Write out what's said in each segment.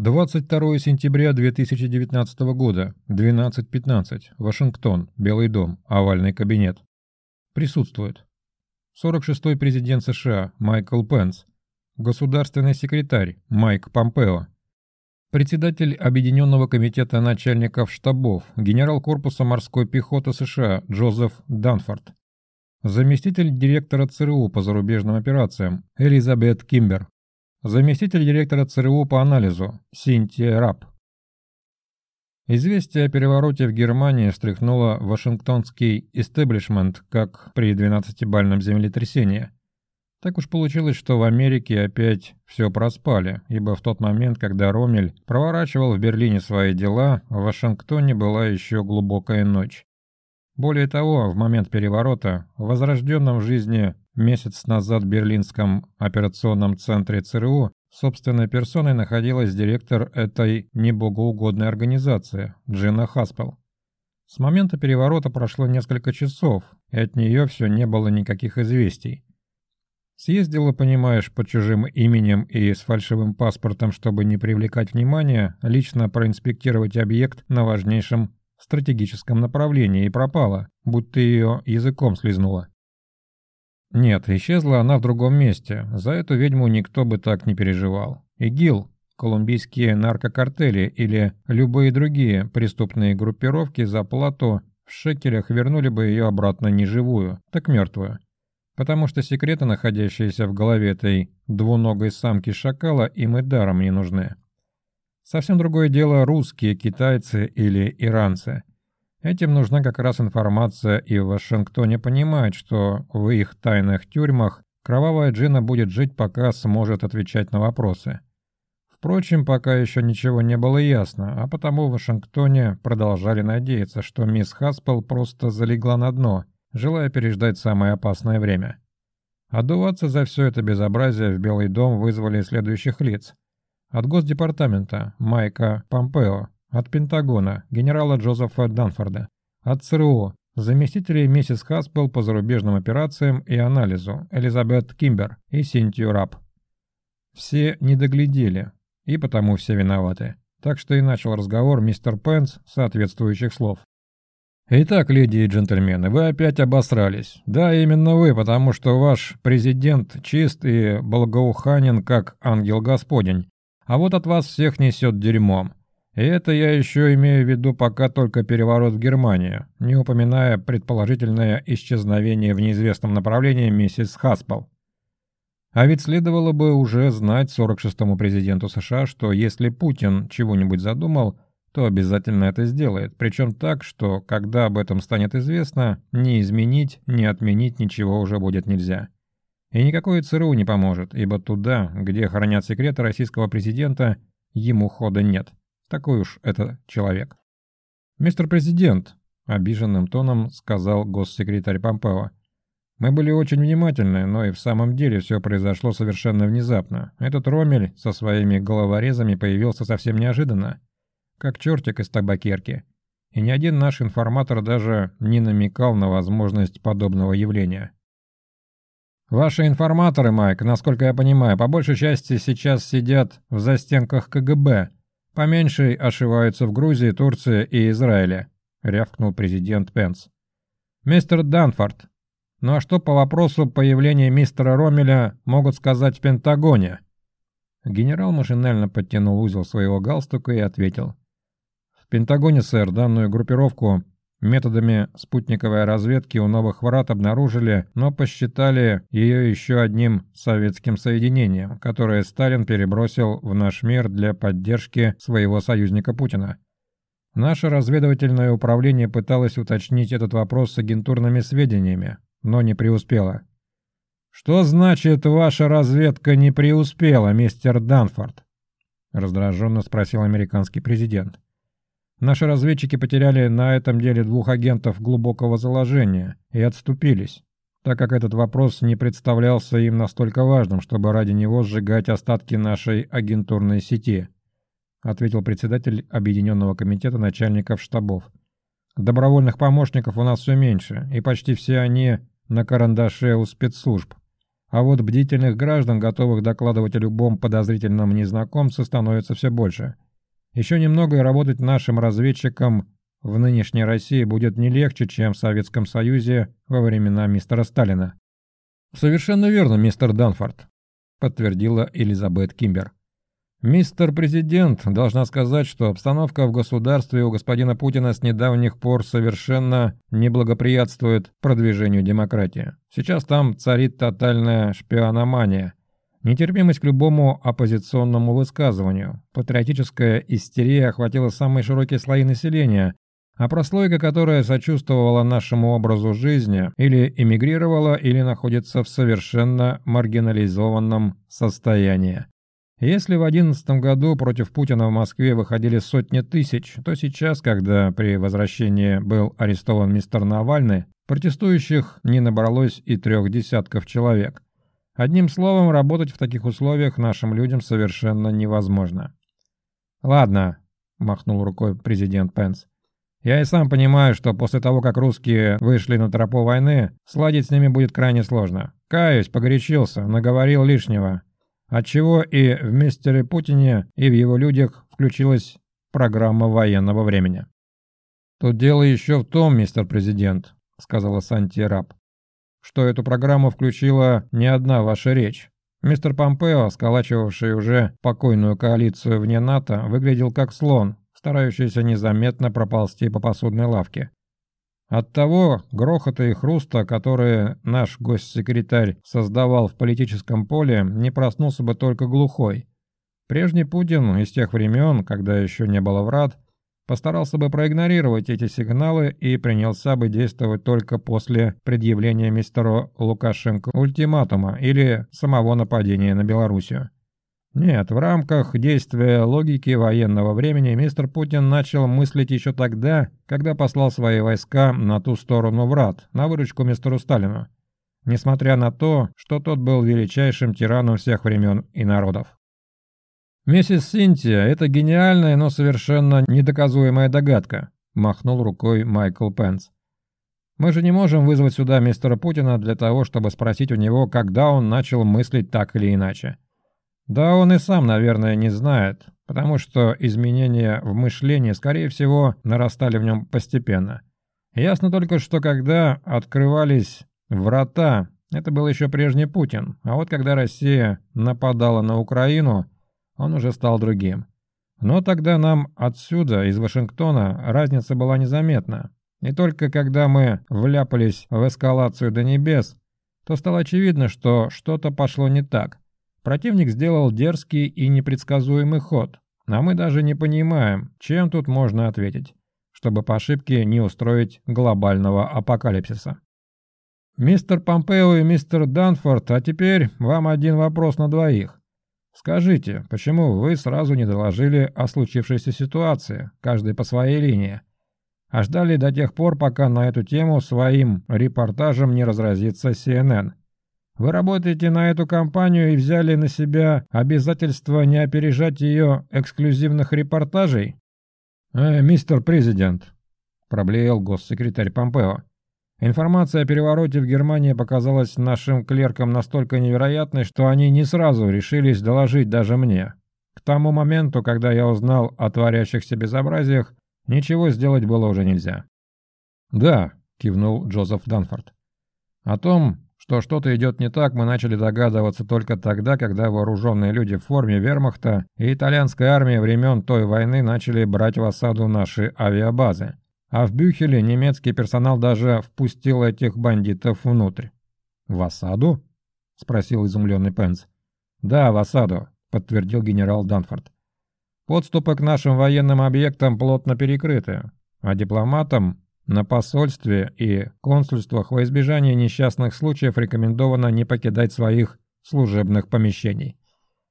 22 сентября 2019 года, 12.15, Вашингтон, Белый дом, овальный кабинет. Присутствует. 46-й президент США Майкл Пенс, государственный секретарь Майк Помпео, председатель Объединенного комитета начальников штабов, генерал корпуса морской пехоты США Джозеф Данфорд, заместитель директора ЦРУ по зарубежным операциям Элизабет Кимбер, заместитель директора ЦРУ по анализу Синтия Раб. Известие о перевороте в Германии встряхнуло вашингтонский истеблишмент, как при 12-бальном землетрясении. Так уж получилось, что в Америке опять все проспали, ибо в тот момент, когда Ромель проворачивал в Берлине свои дела, в Вашингтоне была еще глубокая ночь. Более того, в момент переворота, в возрожденном жизни месяц назад в Берлинском операционном центре ЦРУ, собственной персоной находилась директор этой небогоугодной организации, Джина Хаспел. С момента переворота прошло несколько часов, и от нее все не было никаких известий. Съездила, понимаешь, под чужим именем и с фальшивым паспортом, чтобы не привлекать внимания, лично проинспектировать объект на важнейшем стратегическом направлении и пропала, будто ее языком слезнула. Нет, исчезла она в другом месте, за эту ведьму никто бы так не переживал. ИГИЛ, колумбийские наркокартели или любые другие преступные группировки за плату в шекелях вернули бы ее обратно не живую, так мертвую. Потому что секреты, находящиеся в голове этой двуногой самки шакала, им и даром не нужны. Совсем другое дело русские, китайцы или иранцы. Этим нужна как раз информация, и в Вашингтоне понимают, что в их тайных тюрьмах кровавая Джина будет жить, пока сможет отвечать на вопросы. Впрочем, пока еще ничего не было ясно, а потому в Вашингтоне продолжали надеяться, что мисс Хаспел просто залегла на дно, желая переждать самое опасное время. Отдуваться за все это безобразие в Белый дом вызвали следующих лиц – от Госдепартамента Майка Помпео, от Пентагона генерала Джозефа Данфорда, от ЦРУ заместителей миссис Хаспел по зарубежным операциям и анализу Элизабет Кимбер и Синтию Раб. Все не доглядели, и потому все виноваты. Так что и начал разговор мистер Пенс соответствующих слов. «Итак, леди и джентльмены, вы опять обосрались. Да, именно вы, потому что ваш президент чист и благоуханен, как ангел Господень, а вот от вас всех несет дерьмом. И это я еще имею в виду пока только переворот в Германию, не упоминая предположительное исчезновение в неизвестном направлении миссис Хаспел. А ведь следовало бы уже знать 46-му президенту США, что если Путин чего-нибудь задумал, то обязательно это сделает, причем так, что, когда об этом станет известно, ни изменить, ни отменить ничего уже будет нельзя. И никакое ЦРУ не поможет, ибо туда, где хранят секреты российского президента, ему хода нет. Такой уж это человек. «Мистер президент», — обиженным тоном сказал госсекретарь Помпео, «мы были очень внимательны, но и в самом деле все произошло совершенно внезапно. Этот Ромель со своими головорезами появился совсем неожиданно, как чертик из табакерки. И ни один наш информатор даже не намекал на возможность подобного явления». Ваши информаторы, Майк, насколько я понимаю, по большей части сейчас сидят в застенках КГБ. Поменьшей ошиваются в Грузии, Турции и Израиле», — рявкнул президент Пенс. «Мистер Данфорд, ну а что по вопросу появления мистера Ромеля могут сказать в Пентагоне?» Генерал машинально подтянул узел своего галстука и ответил. «В Пентагоне, сэр, данную группировку Методами спутниковой разведки у новых врат обнаружили, но посчитали ее еще одним советским соединением, которое Сталин перебросил в наш мир для поддержки своего союзника Путина. Наше разведывательное управление пыталось уточнить этот вопрос с агентурными сведениями, но не преуспело. «Что значит, ваша разведка не преуспела, мистер Данфорд?» раздраженно спросил американский президент. Наши разведчики потеряли на этом деле двух агентов глубокого заложения и отступились, так как этот вопрос не представлялся им настолько важным, чтобы ради него сжигать остатки нашей агентурной сети, ответил председатель Объединенного комитета начальников штабов. Добровольных помощников у нас все меньше, и почти все они на карандаше у спецслужб. А вот бдительных граждан, готовых докладывать о любом подозрительном незнакомце, становится все больше. Еще немного и работать нашим разведчикам в нынешней России будет не легче, чем в Советском Союзе во времена мистера Сталина. «Совершенно верно, мистер Данфорд», — подтвердила Элизабет Кимбер. «Мистер Президент, должна сказать, что обстановка в государстве у господина Путина с недавних пор совершенно не благоприятствует продвижению демократии. Сейчас там царит тотальная шпиономания, нетерпимость к любому оппозиционному высказыванию. Патриотическая истерия охватила самые широкие слои населения, а прослойка, которая сочувствовала нашему образу жизни, или эмигрировала, или находится в совершенно маргинализованном состоянии. Если в 2011 году против Путина в Москве выходили сотни тысяч, то сейчас, когда при возвращении был арестован мистер Навальный, протестующих не набралось и трех десятков человек. Одним словом, работать в таких условиях нашим людям совершенно невозможно. «Ладно», — махнул рукой президент Пенс. «Я и сам понимаю, что после того, как русские вышли на тропу войны, сладить с ними будет крайне сложно. Каюсь, погорячился, наговорил лишнего, отчего и в мистере Путине, и в его людях включилась программа военного времени. «Тут дело еще в том, мистер президент», — сказала Санти Раб, «что эту программу включила не одна ваша речь. Мистер Помпео, сколачивавший уже покойную коалицию вне НАТО, выглядел как слон, старающийся незаметно проползти по посудной лавке. От того грохота и хруста, которые наш госсекретарь создавал в политическом поле, не проснулся бы только глухой. Прежний Путин из тех времен, когда еще не было врат, постарался бы проигнорировать эти сигналы и принялся бы действовать только после предъявления мистеру Лукашенко ультиматума или самого нападения на Белоруссию. Нет, в рамках действия логики военного времени мистер Путин начал мыслить еще тогда, когда послал свои войска на ту сторону врат, на выручку мистеру Сталину, несмотря на то, что тот был величайшим тираном всех времен и народов. «Миссис Синтия, это гениальная, но совершенно недоказуемая догадка», махнул рукой Майкл Пенс. «Мы же не можем вызвать сюда мистера Путина для того, чтобы спросить у него, когда он начал мыслить так или иначе. Да он и сам, наверное, не знает, потому что изменения в мышлении, скорее всего, нарастали в нем постепенно. Ясно только, что когда открывались врата, это был еще прежний Путин, а вот когда Россия нападала на Украину, он уже стал другим. Но тогда нам отсюда, из Вашингтона, разница была незаметна. И только когда мы вляпались в эскалацию до небес, то стало очевидно, что что-то пошло не так. Противник сделал дерзкий и непредсказуемый ход, а мы даже не понимаем, чем тут можно ответить, чтобы по ошибке не устроить глобального апокалипсиса. Мистер Помпео и мистер Данфорд, а теперь вам один вопрос на двоих. Скажите, почему вы сразу не доложили о случившейся ситуации, каждый по своей линии, а ждали до тех пор, пока на эту тему своим репортажем не разразится CNN? Вы работаете на эту компанию и взяли на себя обязательство не опережать ее эксклюзивных репортажей? «Э, мистер президент», — проблеял госсекретарь Помпео. Информация о перевороте в Германии показалась нашим клеркам настолько невероятной, что они не сразу решились доложить даже мне. К тому моменту, когда я узнал о творящихся безобразиях, ничего сделать было уже нельзя. «Да», — кивнул Джозеф Данфорд. «О том, что что-то идет не так, мы начали догадываться только тогда, когда вооруженные люди в форме вермахта и итальянская армия времен той войны начали брать в осаду наши авиабазы. А в Бюхеле немецкий персонал даже впустил этих бандитов внутрь. «В осаду?» – спросил изумленный Пенс. «Да, в осаду», – подтвердил генерал Данфорд. «Подступы к нашим военным объектам плотно перекрыты, а дипломатам на посольстве и консульствах во избежание несчастных случаев рекомендовано не покидать своих служебных помещений.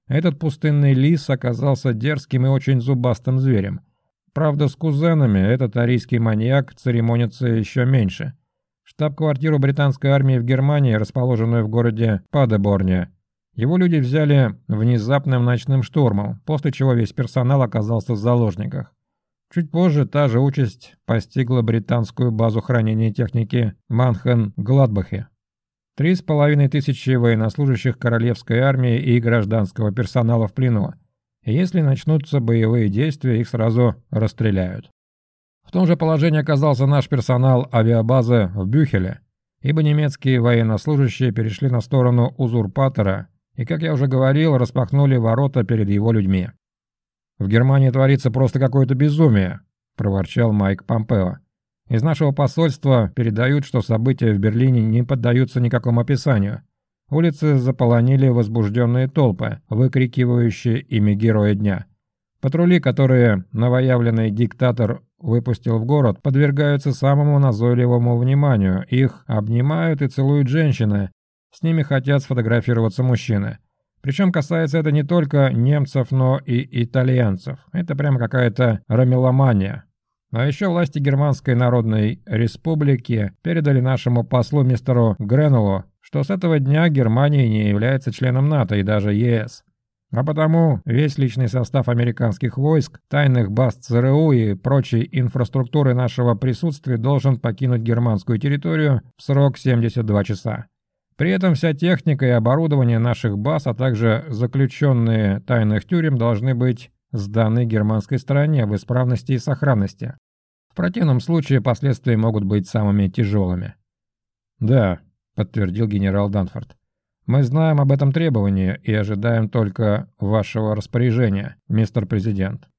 Этот пустынный лис оказался дерзким и очень зубастым зверем. Правда, с кузенами этот арийский маньяк церемонится еще меньше. Штаб-квартиру британской армии в Германии, расположенную в городе Падеборне, его люди взяли внезапным ночным штурмом, после чего весь персонал оказался в заложниках. Чуть позже та же участь постигла британскую базу хранения техники Манхен-Гладбахе. Три с половиной тысячи военнослужащих королевской армии и гражданского персонала в плену. Если начнутся боевые действия, их сразу расстреляют. В том же положении оказался наш персонал авиабазы в Бюхеле, ибо немецкие военнослужащие перешли на сторону узурпатора и, как я уже говорил, распахнули ворота перед его людьми. «В Германии творится просто какое-то безумие», – проворчал Майк Помпео. «Из нашего посольства передают, что события в Берлине не поддаются никакому описанию. Улицы заполонили возбужденные толпы, выкрикивающие имя Героя Дня. Патрули, которые новоявленный диктатор выпустил в город, подвергаются самому назойливому вниманию. Их обнимают и целуют женщины. С ними хотят сфотографироваться мужчины. Причем касается это не только немцев, но и итальянцев. Это прямо какая-то рамеломания. А еще власти Германской Народной Республики передали нашему послу мистеру Гренеллу, что с этого дня Германия не является членом НАТО и даже ЕС. А потому весь личный состав американских войск, тайных баз ЦРУ и прочей инфраструктуры нашего присутствия должен покинуть германскую территорию в срок 72 часа. При этом вся техника и оборудование наших баз, а также заключенные тайных тюрем должны быть сданы германской стороне в исправности и сохранности. В противном случае последствия могут быть самыми тяжелыми. «Да», — подтвердил генерал Данфорд. Мы знаем об этом требовании и ожидаем только вашего распоряжения, мистер президент.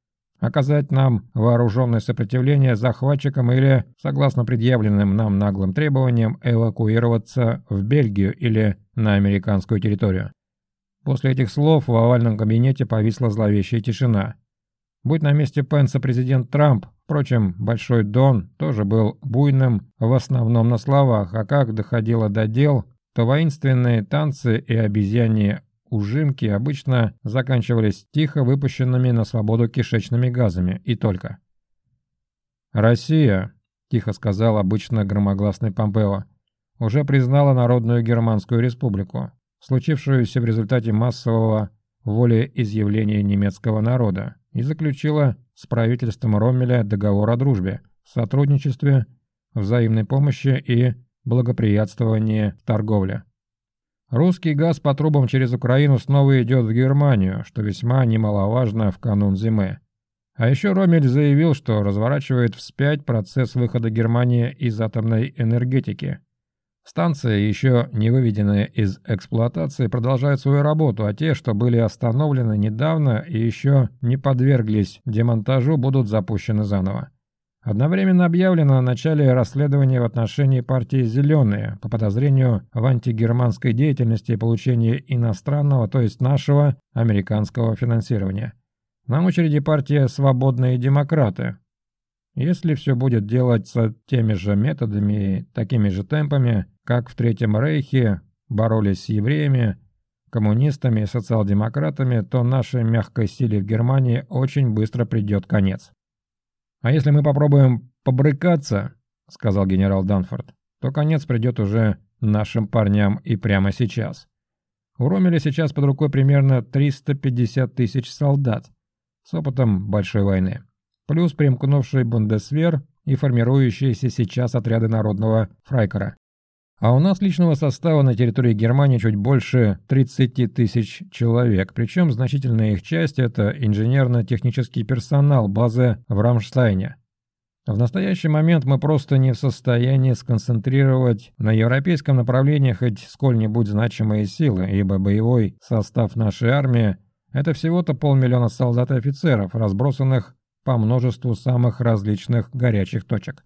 Оказать нам вооруженное сопротивление захватчикам или, согласно предъявленным нам наглым требованиям, эвакуироваться в Бельгию или на американскую территорию. После этих слов в овальном кабинете повисла зловещая тишина. Будь на месте Пенса президент Трамп, впрочем, Большой Дон тоже был буйным в основном на словах, а как доходило до дел, то воинственные танцы и обезьяньи ужимки обычно заканчивались тихо выпущенными на свободу кишечными газами, и только. «Россия», – тихо сказал обычно громогласный Помпео, – уже признала Народную Германскую Республику, случившуюся в результате массового волеизъявления немецкого народа, и заключила с правительством Роммеля договор о дружбе, сотрудничестве, взаимной помощи и благоприятствование торговли. Русский газ по трубам через Украину снова идет в Германию, что весьма немаловажно в канун зимы. А еще Ромель заявил, что разворачивает вспять процесс выхода Германии из атомной энергетики. Станции, еще не выведенные из эксплуатации, продолжают свою работу, а те, что были остановлены недавно и еще не подверглись демонтажу, будут запущены заново. Одновременно объявлено о начале расследования в отношении партии «Зеленые» по подозрению в антигерманской деятельности и получении иностранного, то есть нашего, американского финансирования. На очереди партия «Свободные демократы». Если все будет делаться теми же методами и такими же темпами, как в Третьем Рейхе боролись с евреями, коммунистами и социал-демократами, то нашей мягкой силе в Германии очень быстро придет конец. «А если мы попробуем побрыкаться», — сказал генерал Данфорд, «то конец придет уже нашим парням и прямо сейчас. У Ромеля сейчас под рукой примерно 350 тысяч солдат с опытом большой войны, плюс примкнувший Бундесвер и формирующиеся сейчас отряды народного фрайкера. А у нас личного состава на территории Германии чуть больше 30 тысяч человек, причем значительная их часть – это инженерно-технический персонал базы в Рамштайне. В настоящий момент мы просто не в состоянии сконцентрировать на европейском направлении хоть сколь-нибудь значимые силы, ибо боевой состав нашей армии – это всего-то полмиллиона солдат и офицеров, разбросанных по множеству самых различных горячих точек.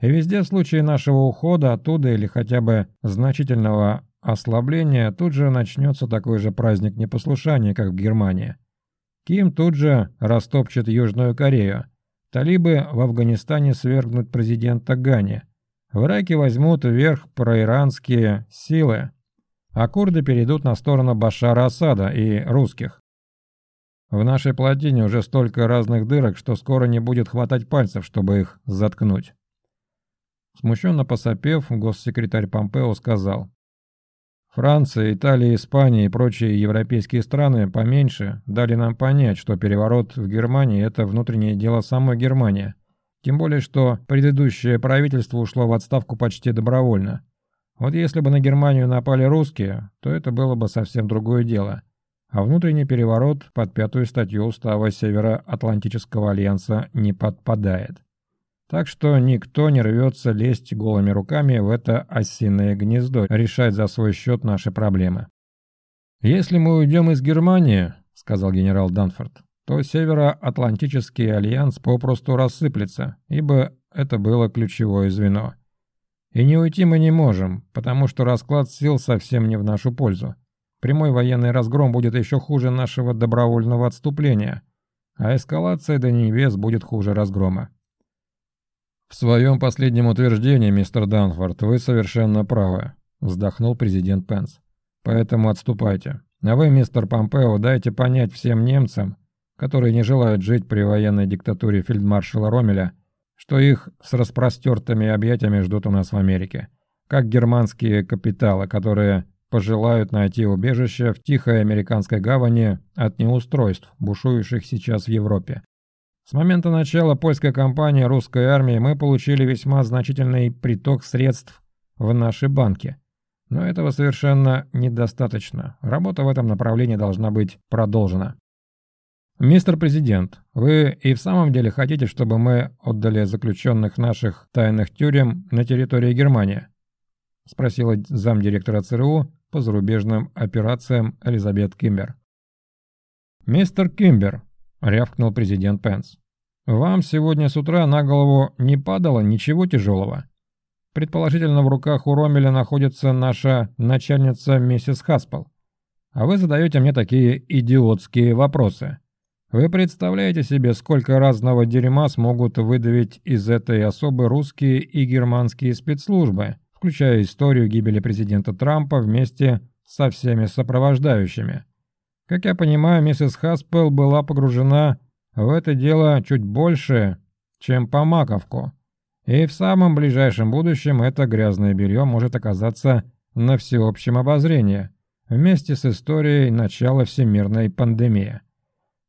И везде в случае нашего ухода оттуда или хотя бы значительного ослабления тут же начнется такой же праздник непослушания, как в Германии. Ким тут же растопчет Южную Корею. Талибы в Афганистане свергнут президента Гани. В Ираке возьмут вверх проиранские силы, а курды перейдут на сторону Башара Асада и русских. В нашей плотине уже столько разных дырок, что скоро не будет хватать пальцев, чтобы их заткнуть. Смущенно посопев, госсекретарь Помпео сказал. Франция, Италия, Испания и прочие европейские страны поменьше дали нам понять, что переворот в Германии – это внутреннее дело самой Германии. Тем более, что предыдущее правительство ушло в отставку почти добровольно. Вот если бы на Германию напали русские, то это было бы совсем другое дело. А внутренний переворот под пятую статью устава Североатлантического альянса не подпадает. Так что никто не рвется лезть голыми руками в это осиное гнездо, решать за свой счет наши проблемы. «Если мы уйдем из Германии», — сказал генерал Данфорд, то Североатлантический альянс попросту рассыплется, ибо это было ключевое звено. И не уйти мы не можем, потому что расклад сил совсем не в нашу пользу. Прямой военный разгром будет еще хуже нашего добровольного отступления, а эскалация до небес будет хуже разгрома. «В своем последнем утверждении, мистер Данфорд, вы совершенно правы», — вздохнул президент Пенс. «Поэтому отступайте. А вы, мистер Помпео, дайте понять всем немцам, которые не желают жить при военной диктатуре фельдмаршала Ромеля, что их с распростертыми объятиями ждут у нас в Америке, как германские капиталы, которые пожелают найти убежище в тихой американской гавани от неустройств, бушующих сейчас в Европе. С момента начала польской кампании русской армии мы получили весьма значительный приток средств в наши банки. Но этого совершенно недостаточно. Работа в этом направлении должна быть продолжена. «Мистер Президент, вы и в самом деле хотите, чтобы мы отдали заключенных наших тайных тюрем на территории Германии?» – спросила замдиректора ЦРУ по зарубежным операциям Элизабет Кимбер. «Мистер Кимбер», – рявкнул президент Пенс, – «вам сегодня с утра на голову не падало ничего тяжелого. Предположительно, в руках у Ромеля находится наша начальница миссис Хаспел. А вы задаете мне такие идиотские вопросы». Вы представляете себе, сколько разного дерьма смогут выдавить из этой особы русские и германские спецслужбы, включая историю гибели президента Трампа вместе со всеми сопровождающими. Как я понимаю, миссис Хаспел была погружена в это дело чуть больше, чем по маковку. И в самом ближайшем будущем это грязное белье может оказаться на всеобщем обозрении, вместе с историей начала всемирной пандемии.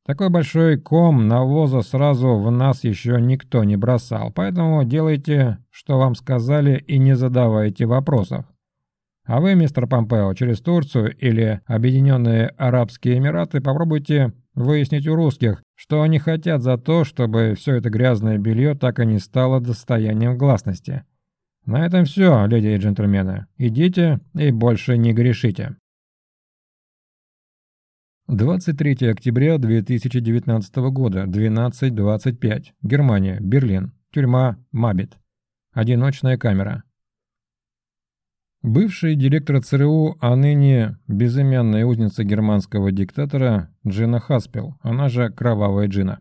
Такой большой ком навоза сразу в нас еще никто не бросал, поэтому делайте, что вам сказали, и не задавайте вопросов. А вы, мистер Помпео, через Турцию или Объединенные Арабские Эмираты попробуйте выяснить у русских, что они хотят за то, чтобы все это грязное белье так и не стало достоянием гласности. На этом все, леди и джентльмены. Идите и больше не грешите. 23 октября 2019 года, 12.25. Германия, Берлин. Тюрьма Мабит. Одиночная камера. Бывший директор ЦРУ, а ныне безымянная узница германского диктатора Джина Хаспел, она же Кровавая Джина.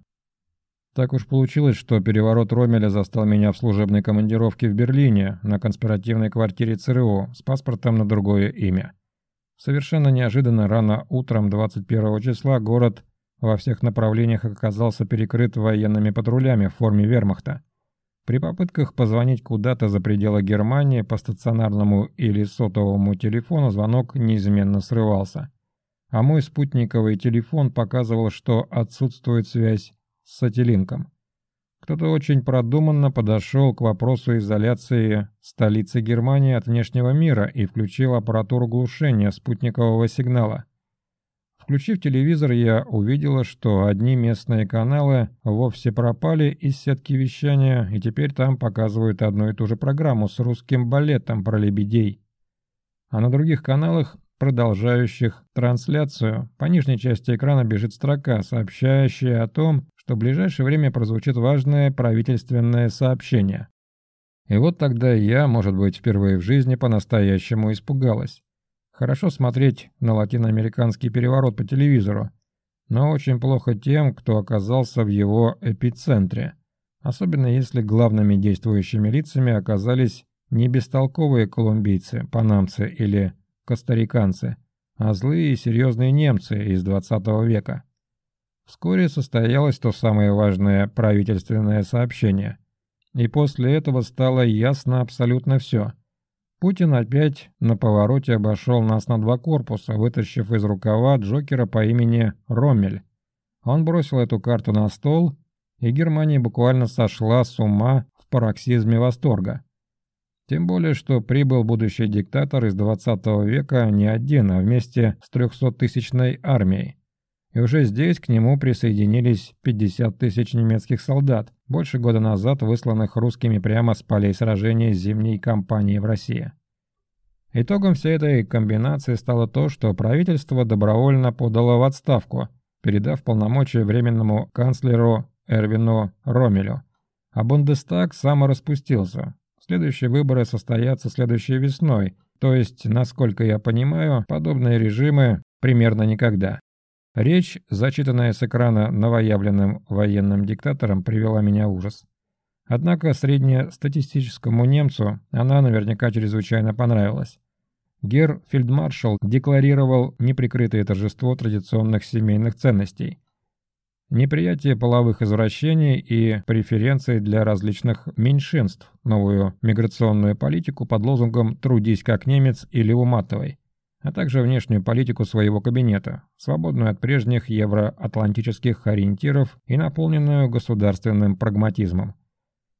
Так уж получилось, что переворот Ромеля застал меня в служебной командировке в Берлине на конспиративной квартире ЦРУ с паспортом на другое имя. Совершенно неожиданно рано утром 21 числа город во всех направлениях оказался перекрыт военными патрулями в форме вермахта. При попытках позвонить куда-то за пределы Германии по стационарному или сотовому телефону звонок неизменно срывался. А мой спутниковый телефон показывал, что отсутствует связь с сателлинком. Кто-то очень продуманно подошел к вопросу изоляции столицы Германии от внешнего мира и включил аппаратуру глушения спутникового сигнала. Включив телевизор, я увидела, что одни местные каналы вовсе пропали из сетки вещания, и теперь там показывают одну и ту же программу с русским балетом про лебедей. А на других каналах, продолжающих трансляцию, по нижней части экрана бежит строка, сообщающая о том, что в ближайшее время прозвучит важное правительственное сообщение. И вот тогда я, может быть, впервые в жизни по-настоящему испугалась. Хорошо смотреть на латиноамериканский переворот по телевизору, но очень плохо тем, кто оказался в его эпицентре, особенно если главными действующими лицами оказались не бестолковые колумбийцы, панамцы или костариканцы, а злые и серьезные немцы из 20 века. Вскоре состоялось то самое важное правительственное сообщение. И после этого стало ясно абсолютно все. Путин опять на повороте обошел нас на два корпуса, вытащив из рукава Джокера по имени Роммель. Он бросил эту карту на стол, и Германия буквально сошла с ума в пароксизме восторга. Тем более, что прибыл будущий диктатор из 20 века не один, а вместе с 300-тысячной армией. И уже здесь к нему присоединились 50 тысяч немецких солдат, больше года назад высланных русскими прямо с полей сражений зимней кампании в России. Итогом всей этой комбинации стало то, что правительство добровольно подало в отставку, передав полномочия временному канцлеру Эрвину Ромелю. А Бундестаг самораспустился. Следующие выборы состоятся следующей весной, то есть, насколько я понимаю, подобные режимы примерно никогда. Речь, зачитанная с экрана новоявленным военным диктатором, привела меня в ужас. Однако среднестатистическому немцу она наверняка чрезвычайно понравилась. Гер фельдмаршал декларировал неприкрытое торжество традиционных семейных ценностей. Неприятие половых извращений и преференций для различных меньшинств, новую миграционную политику под лозунгом «трудись как немец» или «уматывай», а также внешнюю политику своего кабинета, свободную от прежних евроатлантических ориентиров и наполненную государственным прагматизмом.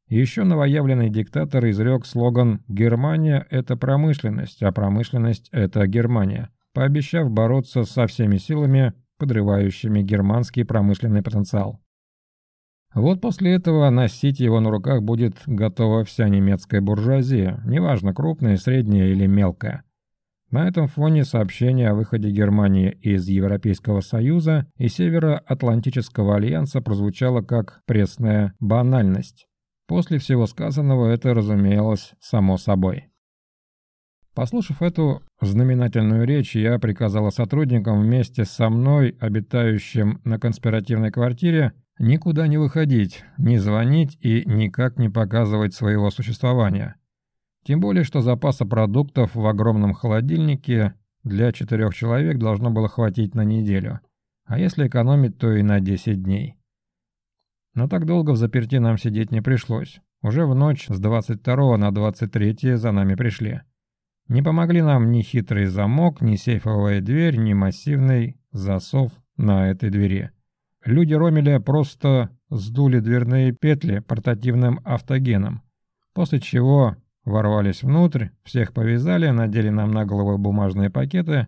Еще новоявленный диктатор изрек слоган «Германия – это промышленность, а промышленность – это Германия», пообещав бороться со всеми силами, подрывающими германский промышленный потенциал. Вот после этого носить его на руках будет готова вся немецкая буржуазия, неважно крупная, средняя или мелкая. На этом фоне сообщение о выходе Германии из Европейского Союза и Североатлантического альянса прозвучало как пресная банальность. После всего сказанного это разумелось само собой. Послушав эту знаменательную речь, я приказала сотрудникам вместе со мной, обитающим на конспиративной квартире, никуда не выходить, не звонить и никак не показывать своего существования. Тем более, что запаса продуктов в огромном холодильнике для четырех человек должно было хватить на неделю, а если экономить, то и на 10 дней. Но так долго в заперти нам сидеть не пришлось. Уже в ночь с 22 на 23 за нами пришли. Не помогли нам ни хитрый замок, ни сейфовая дверь, ни массивный засов на этой двери. Люди Ромеля просто сдули дверные петли портативным автогеном, после чего Ворвались внутрь, всех повязали, надели нам на головы бумажные пакеты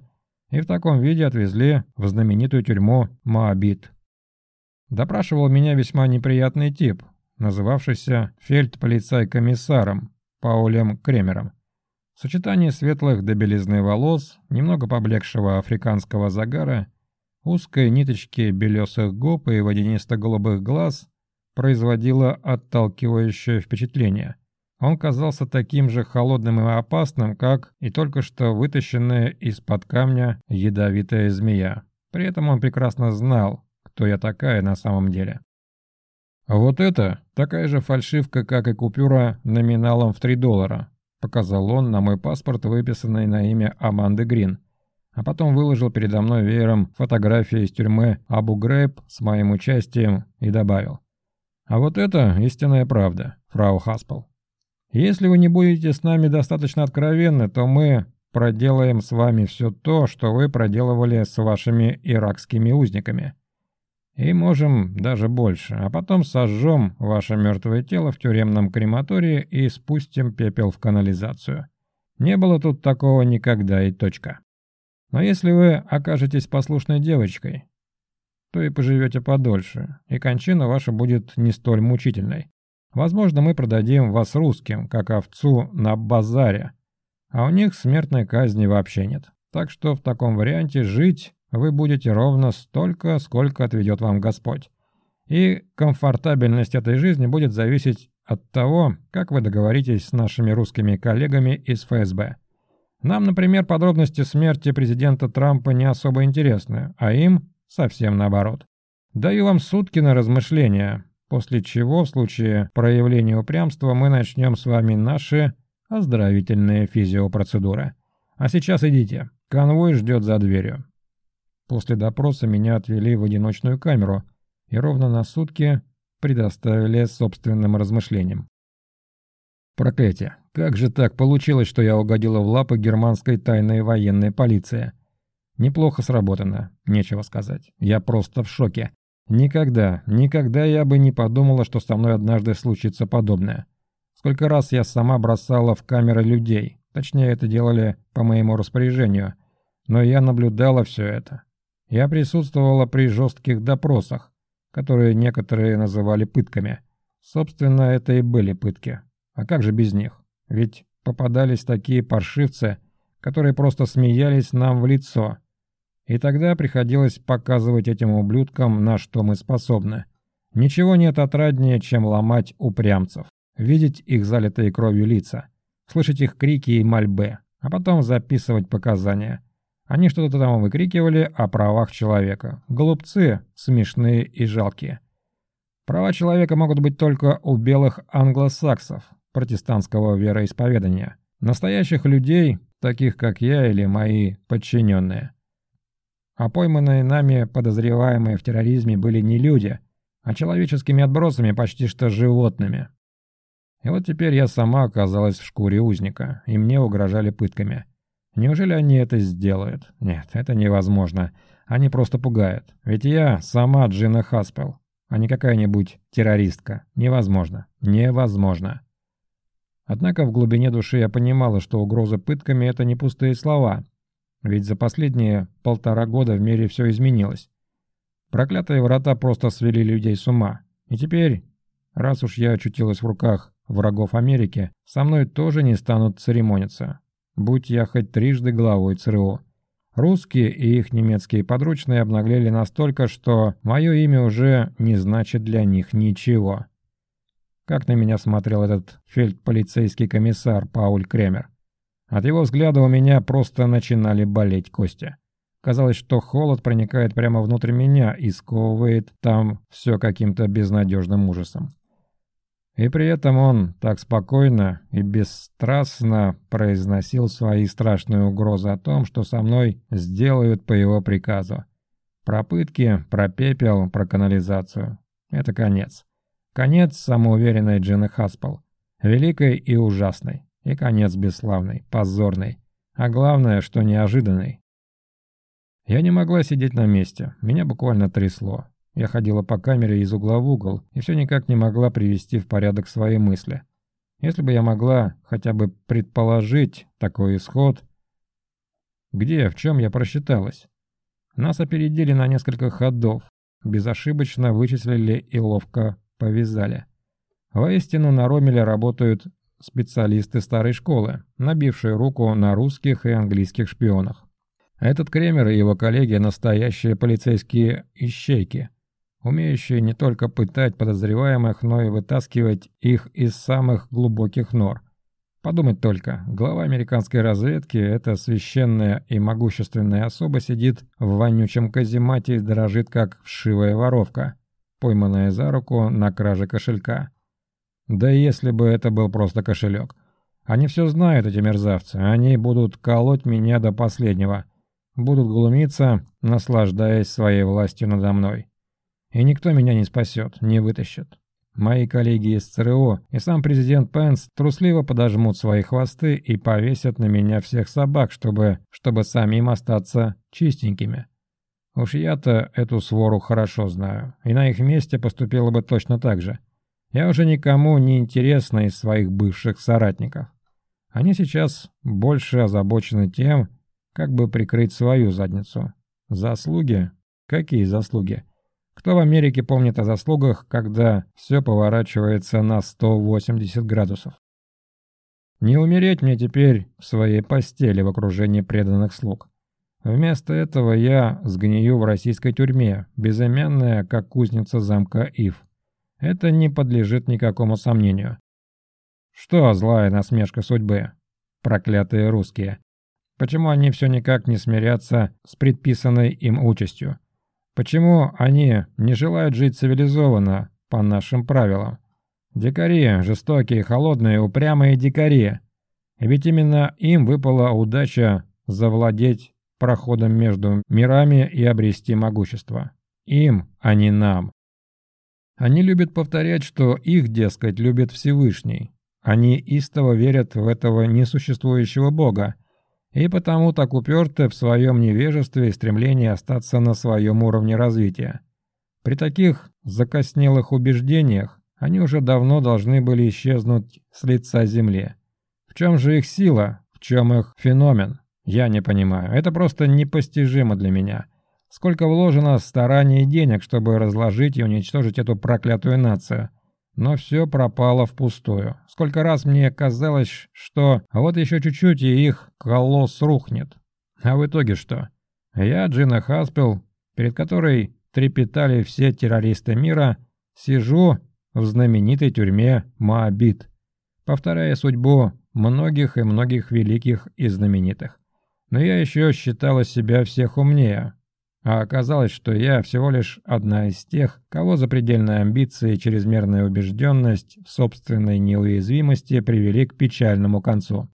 и в таком виде отвезли в знаменитую тюрьму Моабит. Допрашивал меня весьма неприятный тип, называвшийся фельдполицай-комиссаром Паулем Кремером. Сочетание светлых до белизны волос, немного поблекшего африканского загара, узкой ниточки белесых губ и водянисто-голубых глаз производило отталкивающее впечатление. Он казался таким же холодным и опасным, как и только что вытащенная из-под камня ядовитая змея. При этом он прекрасно знал, кто я такая на самом деле. «Вот это такая же фальшивка, как и купюра номиналом в 3 доллара», показал он на мой паспорт, выписанный на имя Аманды Грин, а потом выложил передо мной веером фотографии из тюрьмы Абу Грейб с моим участием и добавил. «А вот это истинная правда, фрау Хаспел». Если вы не будете с нами достаточно откровенны, то мы проделаем с вами все то, что вы проделывали с вашими иракскими узниками. И можем даже больше, а потом сожжем ваше мертвое тело в тюремном крематории и спустим пепел в канализацию. Не было тут такого никогда и точка. Но если вы окажетесь послушной девочкой, то и поживете подольше, и кончина ваша будет не столь мучительной. Возможно, мы продадим вас русским, как овцу на базаре, а у них смертной казни вообще нет. Так что в таком варианте жить вы будете ровно столько, сколько отведет вам Господь. И комфортабельность этой жизни будет зависеть от того, как вы договоритесь с нашими русскими коллегами из ФСБ. Нам, например, подробности смерти президента Трампа не особо интересны, а им совсем наоборот. Даю вам сутки на размышления, после чего в случае проявления упрямства мы начнем с вами наши оздоровительные физиопроцедуры. А сейчас идите, конвой ждет за дверью. После допроса меня отвели в одиночную камеру и ровно на сутки предоставили собственным размышлениям. Проклятие. Как же так получилось, что я угодила в лапы германской тайной военной полиции? Неплохо сработано, нечего сказать. Я просто в шоке. Никогда, никогда я бы не подумала, что со мной однажды случится подобное. Сколько раз я сама бросала в камеры людей, точнее это делали по моему распоряжению, но я наблюдала все это. Я присутствовала при жестких допросах, которые некоторые называли пытками. Собственно, это и были пытки. А как же без них? Ведь попадались такие паршивцы, которые просто смеялись нам в лицо. И тогда приходилось показывать этим ублюдкам, на что мы способны. Ничего нет отраднее, чем ломать упрямцев, видеть их залитые кровью лица, слышать их крики и мольбы, а потом записывать показания. Они что-то там выкрикивали о правах человека. Голубцы смешные и жалкие. Права человека могут быть только у белых англосаксов, протестантского вероисповедания. Настоящих людей, таких как я или мои подчиненные. А пойманные нами подозреваемые в терроризме были не люди, а человеческими отбросами почти что животными. И вот теперь я сама оказалась в шкуре узника, и мне угрожали пытками. Неужели они это сделают? Нет, это невозможно. Они просто пугают. Ведь я сама Джина Хаспел, а не какая-нибудь террористка. Невозможно. Невозможно. Однако в глубине души я понимала, что угроза пытками – это не пустые слова. Ведь за последние полтора года в мире все изменилось. Проклятые врата просто свели людей с ума. И теперь, раз уж я очутилась в руках врагов Америки, со мной тоже не станут церемониться. Будь я хоть трижды главой ЦРУ. Русские и их немецкие подручные обнаглели настолько, что мое имя уже не значит для них ничего. Как на меня смотрел этот фельдполицейский комиссар Пауль Кремер. От его взгляда у меня просто начинали болеть кости. Казалось, что холод проникает прямо внутрь меня и сковывает там все каким-то безнадежным ужасом. И при этом он так спокойно и бесстрастно произносил свои страшные угрозы о том, что со мной сделают по его приказу. Про пытки, про пепел, про канализацию. Это конец. Конец самоуверенной Джины Хаспел. Великой и ужасной. И конец бесславный, позорный. А главное, что неожиданный. Я не могла сидеть на месте. Меня буквально трясло. Я ходила по камере из угла в угол и все никак не могла привести в порядок свои мысли. Если бы я могла хотя бы предположить такой исход... Где, в чем я просчиталась? Нас опередили на несколько ходов, безошибочно вычислили и ловко повязали. Воистину на Ромеле работают специалисты старой школы, набившие руку на русских и английских шпионах. Этот Кремер и его коллеги – настоящие полицейские ищейки, умеющие не только пытать подозреваемых, но и вытаскивать их из самых глубоких нор. Подумать только, глава американской разведки, эта священная и могущественная особа сидит в вонючем каземате и дрожит, как вшивая воровка пойманная за руку на краже кошелька. Да если бы это был просто кошелек. Они все знают, эти мерзавцы. Они будут колоть меня до последнего. Будут глумиться, наслаждаясь своей властью надо мной. И никто меня не спасет, не вытащит. Мои коллеги из ЦРУ и сам президент Пенс трусливо подожмут свои хвосты и повесят на меня всех собак, чтобы, чтобы самим остаться чистенькими. Уж я-то эту свору хорошо знаю, и на их месте поступила бы точно так же. Я уже никому не интересна из своих бывших соратников. Они сейчас больше озабочены тем, как бы прикрыть свою задницу. Заслуги? Какие заслуги? Кто в Америке помнит о заслугах, когда все поворачивается на 180 градусов? Не умереть мне теперь в своей постели в окружении преданных слуг. Вместо этого я сгнию в российской тюрьме, безымянная, как кузница замка Ив. Это не подлежит никакому сомнению. Что злая насмешка судьбы? Проклятые русские. Почему они все никак не смирятся с предписанной им участью? Почему они не желают жить цивилизованно, по нашим правилам? Дикари, жестокие, холодные, упрямые дикари. Ведь именно им выпала удача завладеть проходом между мирами и обрести могущество. Им, а не нам. Они любят повторять, что их, дескать, любит Всевышний. Они истово верят в этого несуществующего Бога, и потому так уперты в своем невежестве и стремлении остаться на своем уровне развития. При таких закоснелых убеждениях Они уже давно должны были исчезнуть с лица земли. В чем же их сила? В чем их феномен? Я не понимаю. Это просто непостижимо для меня. Сколько вложено стараний и денег, чтобы разложить и уничтожить эту проклятую нацию. Но все пропало впустую. Сколько раз мне казалось, что вот еще чуть-чуть и их колосс рухнет. А в итоге что? Я, Джина Хаспел, перед которой трепетали все террористы мира, сижу в знаменитой тюрьме Моабит, повторяя судьбу многих и многих великих и знаменитых. Но я еще считала себя всех умнее, а оказалось, что я всего лишь одна из тех, кого запредельные амбиции и чрезмерная убежденность в собственной неуязвимости привели к печальному концу.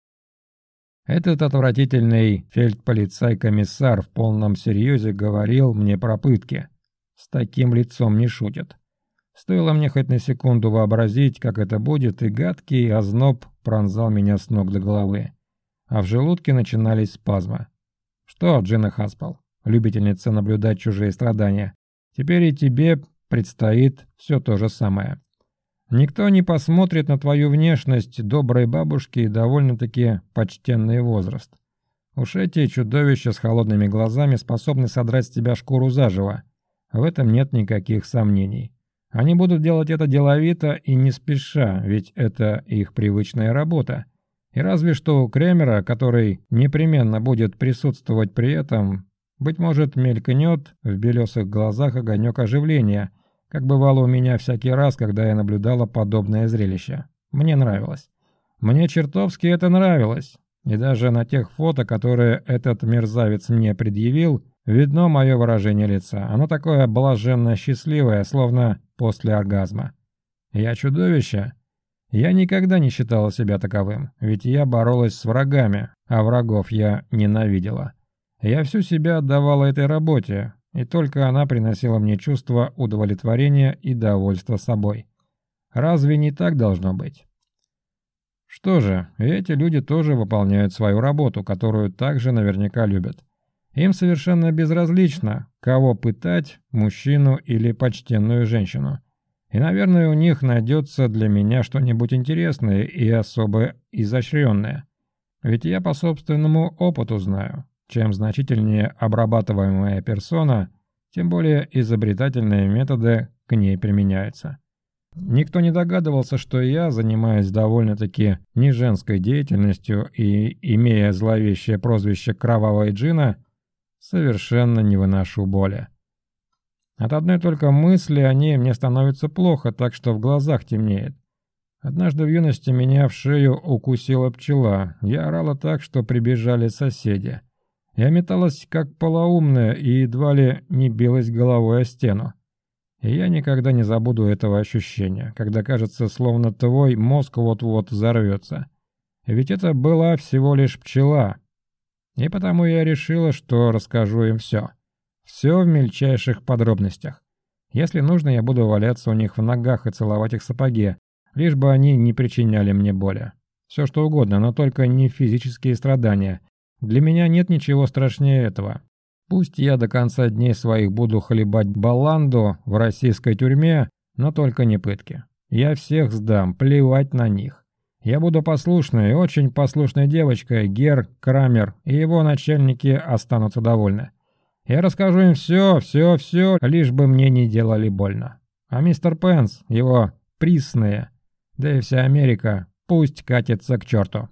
Этот отвратительный фельдполицай-комиссар в полном серьезе говорил мне про пытки. С таким лицом не шутят. Стоило мне хоть на секунду вообразить, как это будет, и гадкий озноб пронзал меня с ног до головы. А в желудке начинались спазмы. Что, Джина Хаспал, любительница наблюдать чужие страдания, теперь и тебе предстоит все то же самое. Никто не посмотрит на твою внешность доброй бабушки и довольно-таки почтенный возраст. Уж эти чудовища с холодными глазами способны содрать с тебя шкуру заживо. В этом нет никаких сомнений. Они будут делать это деловито и не спеша, ведь это их привычная работа. И разве что у Кремера, который непременно будет присутствовать при этом, быть может, мелькнет в белесых глазах огонек оживления – как бывало у меня всякий раз, когда я наблюдала подобное зрелище. Мне нравилось. Мне чертовски это нравилось. И даже на тех фото, которые этот мерзавец мне предъявил, видно мое выражение лица. Оно такое блаженно счастливое, словно после оргазма. Я чудовище? Я никогда не считала себя таковым, ведь я боролась с врагами, а врагов я ненавидела. Я всю себя отдавала этой работе, и только она приносила мне чувство удовлетворения и довольства собой. Разве не так должно быть? Что же, эти люди тоже выполняют свою работу, которую также наверняка любят. Им совершенно безразлично, кого пытать, мужчину или почтенную женщину. И, наверное, у них найдется для меня что-нибудь интересное и особо изощренное. Ведь я по собственному опыту знаю, чем значительнее обрабатываемая персона, тем более изобретательные методы к ней применяются. Никто не догадывался, что я, занимаясь довольно-таки неженской деятельностью и имея зловещее прозвище «Кровавая Джина», совершенно не выношу боли. От одной только мысли о ней мне становится плохо, так что в глазах темнеет. Однажды в юности меня в шею укусила пчела. Я орала так, что прибежали соседи. Я металась как полоумная и едва ли не билась головой о стену. И я никогда не забуду этого ощущения, когда кажется, словно твой мозг вот-вот взорвется. Ведь это была всего лишь пчела. И потому я решила, что расскажу им все. Все в мельчайших подробностях. Если нужно, я буду валяться у них в ногах и целовать их сапоги, лишь бы они не причиняли мне боли. Все что угодно, но только не физические страдания, для меня нет ничего страшнее этого. Пусть я до конца дней своих буду хлебать баланду в российской тюрьме, но только не пытки. Я всех сдам, плевать на них. Я буду послушной, очень послушной девочкой, Гер Крамер и его начальники останутся довольны. Я расскажу им все, все, все, лишь бы мне не делали больно. А мистер Пенс, его присные, да и вся Америка, пусть катится к черту.